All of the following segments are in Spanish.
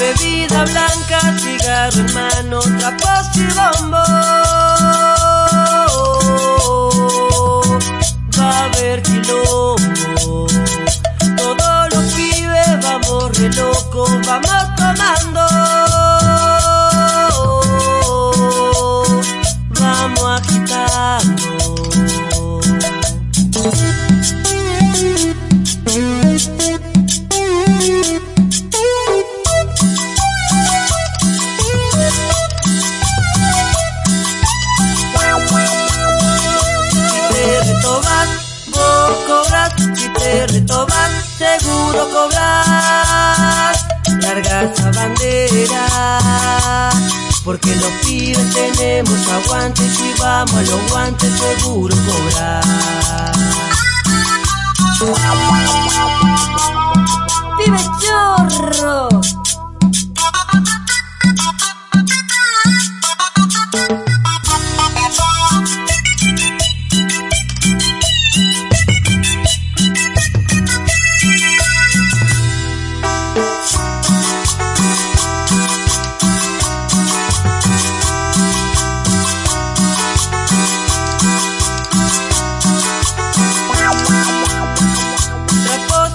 Bebida blanca, cigarro en mano, trapos y bombos. Cobras. Si te retobas, seguro cobras. Larga esa bandera. Porque los pibes tenemos aguante. Si vamos a los guantes, seguro cobrar.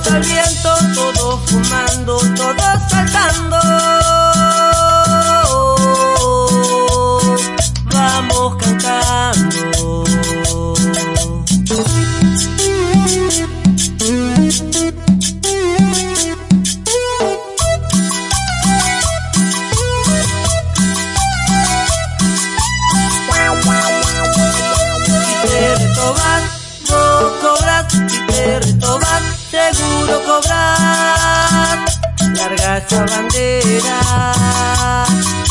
Trapos al viento, todos fumando, todos saltando. Vamos cantando. Bandera.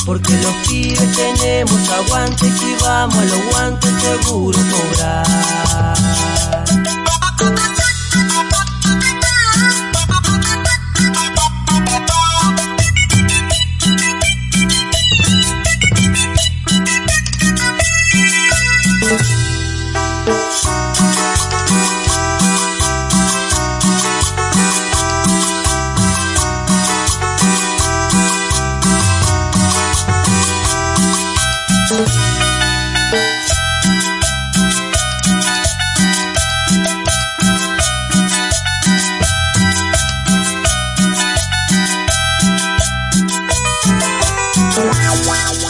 Porque los pibes tenemos aguante. Si vamos a los guantes, seguro cobrar. wow, wow.